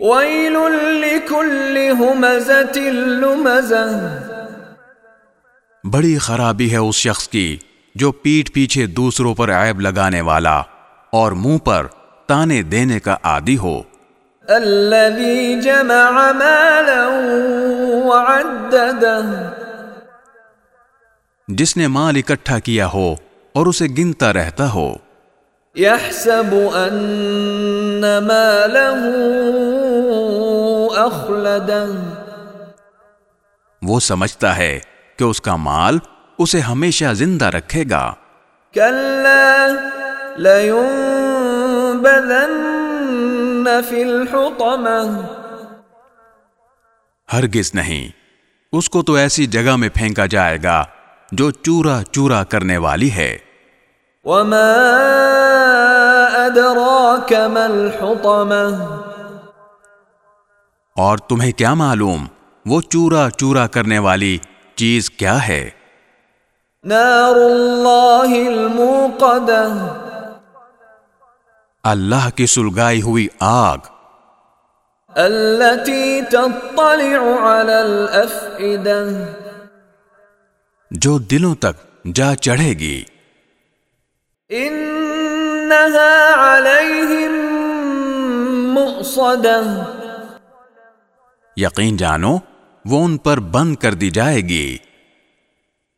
Well لکل ہمزت لمزہ بڑی خرابی ہے اس شخص کی جو پیٹ پیچھے دوسروں پر عیب لگانے والا اور منہ پر تانے دینے کا عادی ہو۔ الذي جمع مالا وعدده جس نے مال اکٹھا کیا ہو اور اسے گنتا رہتا ہو۔ يحسب ان ماله اخلده وہ سمجھتا ہے کہ اس کا مال اسے ہمیشہ زندہ رکھے گا۔ الحطمة. ہرگز نہیں اس کو تو ایسی جگہ میں پھینکا جائے گا جو چورا چورا کرنے والی ہے۔ وما أدراك ما الحطمة. اور تمہیں کیا معلوم؟ وہ چورا چورا کرنے والی چیز کیا ہے؟ نار الموقدة اللہ کی سلگائی ہوئی آگ۔ التي تطلع على جو دلوں تک جا چڑھے گی۔ إنها عليهم مؤصدة۔ یقین جانو وہ ان پر بند کر دی جائے گی۔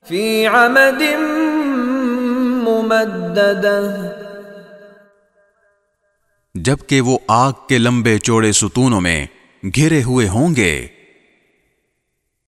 في عمد ممددة جبکہ وہ آگ کے لمبے چوڑے ستونوں میں گھرے ہوئے ہوں گے۔